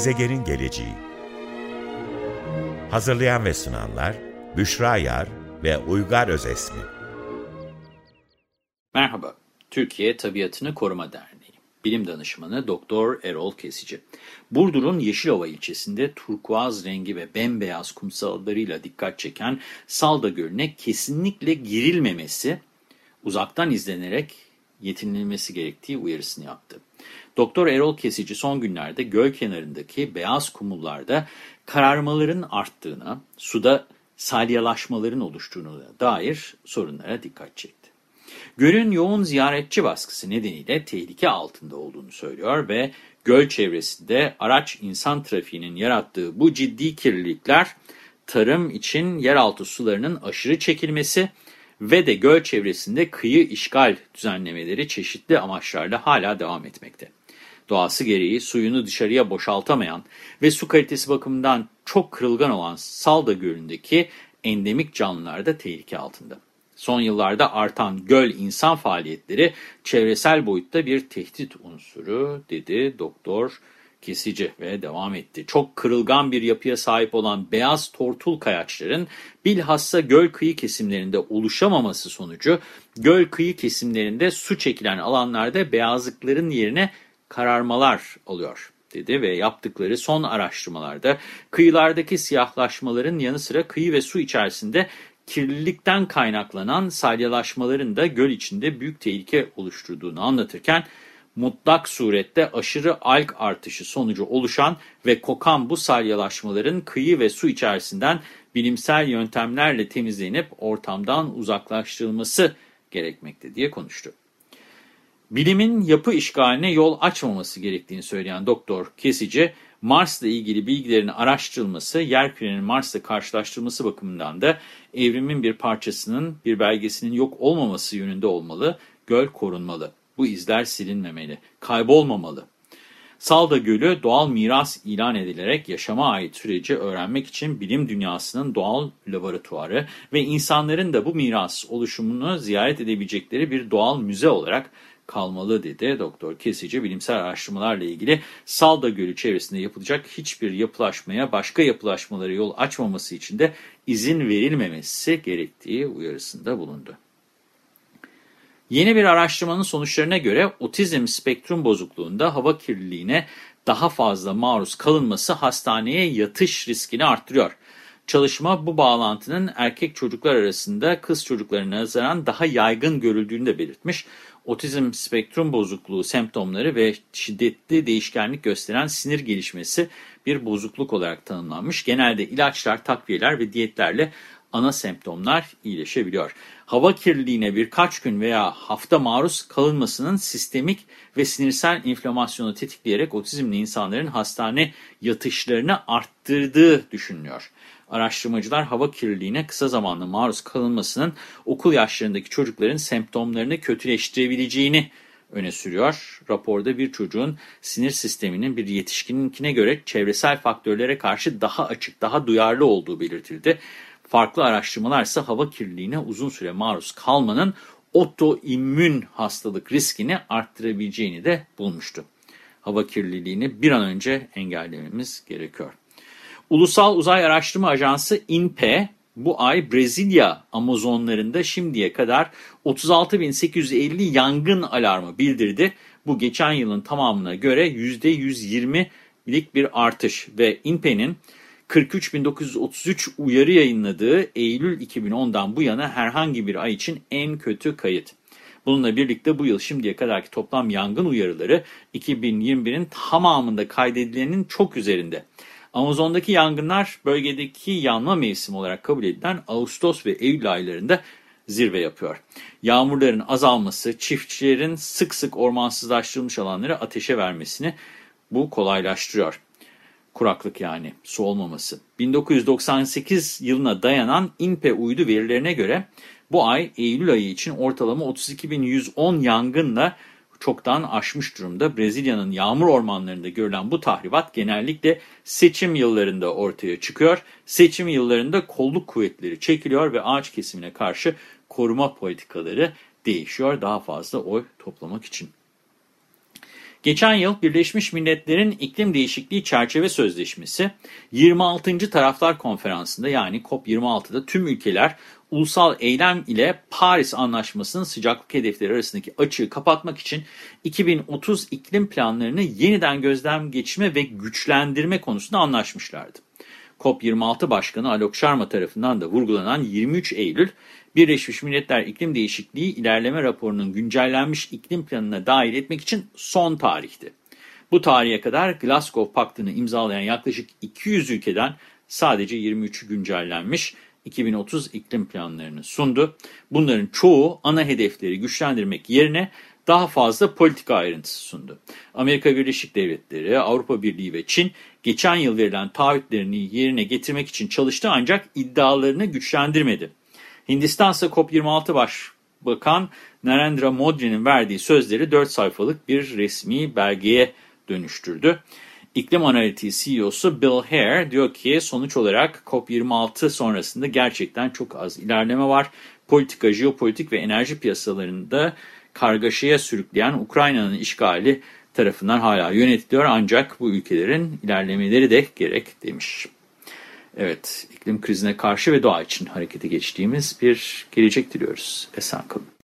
Gezegenin geleceği Hazırlayan ve sunanlar Büşra Yar ve Uygar Özesmi Merhaba, Türkiye Tabiatını Koruma Derneği Bilim Danışmanı Doktor Erol Kesici. Burdur'un Yeşilova ilçesinde turkuaz rengi ve bembeyaz kumsallarıyla dikkat çeken Salda Gölü'ne kesinlikle girilmemesi, uzaktan izlenerek yetinilmesi gerektiği uyarısını yaptı. Doktor Erol Kesici son günlerde göl kenarındaki beyaz kumullarda kararmaların arttığına, suda salyalaşmaların oluştuğuna dair sorunlara dikkat çekti. Gölün yoğun ziyaretçi baskısı nedeniyle tehlike altında olduğunu söylüyor ve göl çevresinde araç insan trafiğinin yarattığı bu ciddi kirlilikler tarım için yeraltı sularının aşırı çekilmesi ve de göl çevresinde kıyı işgal düzenlemeleri çeşitli amaçlarla hala devam etmekte. Doğası gereği suyunu dışarıya boşaltamayan ve su kalitesi bakımından çok kırılgan olan Salda Gölü'ndeki endemik canlılar da tehlike altında. Son yıllarda artan göl insan faaliyetleri çevresel boyutta bir tehdit unsuru dedi doktor kesici ve devam etti. Çok kırılgan bir yapıya sahip olan beyaz tortul kayaçların bilhassa göl kıyı kesimlerinde oluşamaması sonucu göl kıyı kesimlerinde su çekilen alanlarda beyazlıkların yerine kararmalar oluyor dedi ve yaptıkları son araştırmalarda kıyılardaki siyahlaşmaların yanı sıra kıyı ve su içerisinde kirlilikten kaynaklanan salyalaşmaların da göl içinde büyük tehlike oluşturduğunu anlatırken mutlak surette aşırı alg artışı sonucu oluşan ve kokan bu salyalaşmaların kıyı ve su içerisinden bilimsel yöntemlerle temizlenip ortamdan uzaklaştırılması gerekmekte diye konuştu. Bilimin yapı işgaline yol açmaması gerektiğini söyleyen Doktor Kesici, Mars'la ilgili bilgilerin araştırılması, yer kürenin Mars'la karşılaştırılması bakımından da evrimin bir parçasının, bir belgesinin yok olmaması yönünde olmalı, göl korunmalı. Bu izler silinmemeli, kaybolmamalı. Salda Gölü doğal miras ilan edilerek yaşama ait süreci öğrenmek için bilim dünyasının doğal laboratuvarı ve insanların da bu miras oluşumunu ziyaret edebilecekleri bir doğal müze olarak kalmalı dedi Doktor Kesici. Bilimsel araştırmalarla ilgili Salda Gölü çevresinde yapılacak hiçbir yapılaşmaya başka yapılaşmalara yol açmaması için de izin verilmemesi gerektiği uyarısında bulundu. Yeni bir araştırmanın sonuçlarına göre otizm spektrum bozukluğunda hava kirliliğine daha fazla maruz kalınması hastaneye yatış riskini arttırıyor. Çalışma bu bağlantının erkek çocuklar arasında kız çocuklarına nazaran daha yaygın görüldüğünü de belirtmiş. Otizm spektrum bozukluğu semptomları ve şiddetli değişkenlik gösteren sinir gelişmesi bir bozukluk olarak tanımlanmış. Genelde ilaçlar, takviyeler ve diyetlerle ana semptomlar iyileşebiliyor. Hava kirliliğine birkaç gün veya hafta maruz kalınmasının sistemik ve sinirsel inflamasyonu tetikleyerek otizmli insanların hastane yatışlarını arttırdığı düşünülüyor. Araştırmacılar hava kirliliğine kısa zamanlı maruz kalınmasının okul yaşlarındaki çocukların semptomlarını kötüleştirebileceğini öne sürüyor. Raporda bir çocuğun sinir sisteminin bir yetişkininkine göre çevresel faktörlere karşı daha açık, daha duyarlı olduğu belirtildi. Farklı araştırmalar ise hava kirliliğine uzun süre maruz kalmanın otoimmün hastalık riskini arttırabileceğini de bulmuştu. Hava kirliliğini bir an önce engellememiz gerekiyor. Ulusal Uzay Araştırma Ajansı INPE bu ay Brezilya Amazonlarında şimdiye kadar 36.850 yangın alarmı bildirdi. Bu geçen yılın tamamına göre %120'lik bir artış ve INPE'nin 43.933 uyarı yayınladığı Eylül 2010'dan bu yana herhangi bir ay için en kötü kayıt. Bununla birlikte bu yıl şimdiye kadarki toplam yangın uyarıları 2021'in tamamında kaydedilenin çok üzerinde. Amazon'daki yangınlar bölgedeki yanma mevsimi olarak kabul edilen Ağustos ve Eylül aylarında zirve yapıyor. Yağmurların azalması, çiftçilerin sık sık ormansızlaştırılmış alanları ateşe vermesini bu kolaylaştırıyor. Kuraklık yani, su olmaması. 1998 yılına dayanan INPE uydu verilerine göre bu ay Eylül ayı için ortalama 32.110 yangınla çoktan aşmış durumda. Brezilya'nın yağmur ormanlarında görülen bu tahribat genellikle seçim yıllarında ortaya çıkıyor. Seçim yıllarında kolluk kuvvetleri çekiliyor ve ağaç kesimine karşı koruma politikaları değişiyor daha fazla oy toplamak için. Geçen yıl Birleşmiş Milletler'in İklim Değişikliği Çerçeve Sözleşmesi 26. Taraflar Konferansı'nda yani COP26'da tüm ülkeler ulusal eylem ile Paris Anlaşması'nın sıcaklık hedefleri arasındaki açığı kapatmak için 2030 iklim planlarını yeniden gözlem geçirme ve güçlendirme konusunda anlaşmışlardı. COP26 Başkanı Alok Sharma tarafından da vurgulanan 23 Eylül, Birleşmiş Milletler İklim Değişikliği İlerleme Raporu'nun güncellenmiş iklim planına dahil etmek için son tarihti. Bu tarihe kadar Glasgow Paktı'nı imzalayan yaklaşık 200 ülkeden sadece 23'ü güncellenmiş 2030 iklim planlarını sundu. Bunların çoğu ana hedefleri güçlendirmek yerine daha fazla politika ayrıntısı sundu. Amerika Birleşik Devletleri, Avrupa Birliği ve Çin geçen yıl verilen taahhütlerini yerine getirmek için çalıştı ancak iddialarını güçlendirmedi. Hindistan ise COP26 Başbakan Narendra Modi'nin verdiği sözleri 4 sayfalık bir resmi belgeye dönüştürdü. İklim Analitiği CEO'su Bill Hare diyor ki sonuç olarak COP26 sonrasında gerçekten çok az ilerleme var. Politika, jeopolitik ve enerji piyasalarında kargaşaya sürükleyen Ukrayna'nın işgali tarafından hala yönetiliyor ancak bu ülkelerin ilerlemeleri de gerek demiş. Evet, iklim krizine karşı ve doğa için harekete geçtiğimiz bir gelecek diliyoruz. Esen kalın.